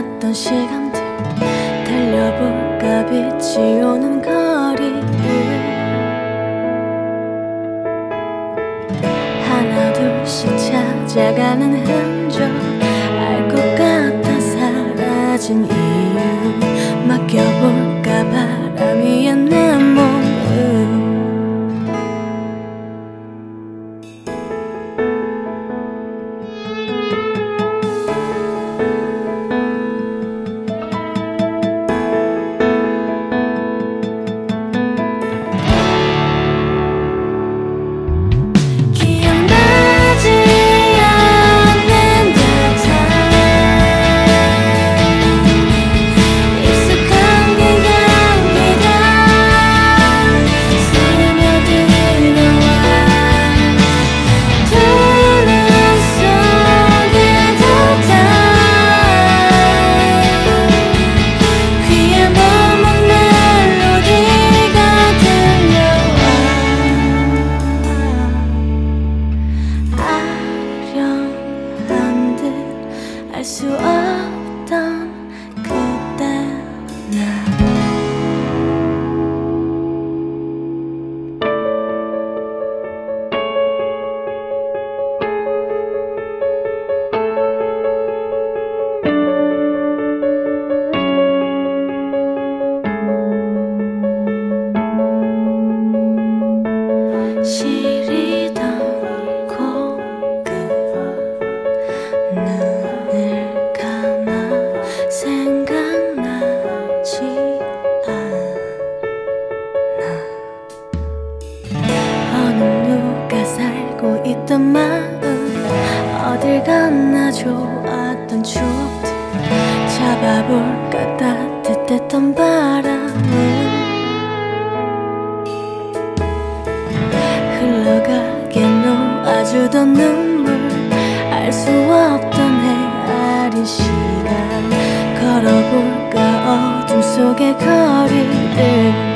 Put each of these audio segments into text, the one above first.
꿈 같던 시간들 달려볼까 빛이 오는 거리를. 하나 둘씩 찾아가는 흔적 알 것 같아 사라진 이유 수 없던 그때 나. 시 좋았던 마음 어딜 갔나 좋았던 추억들 잡아볼까 따뜻했던 바람은 흘러가게 놓아주던 눈물 알 수 없던 헤아린 시간 걸어볼까 어둠 속의 거리를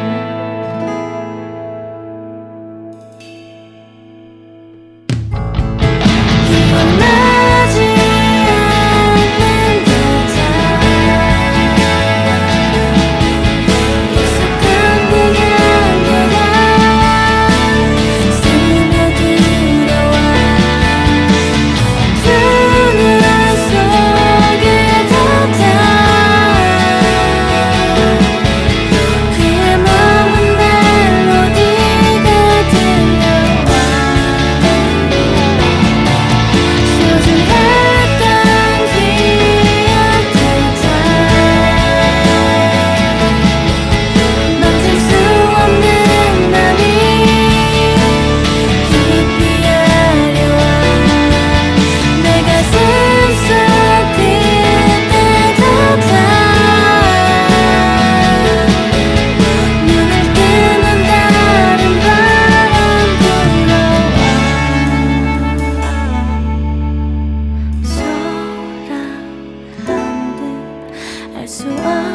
수 없.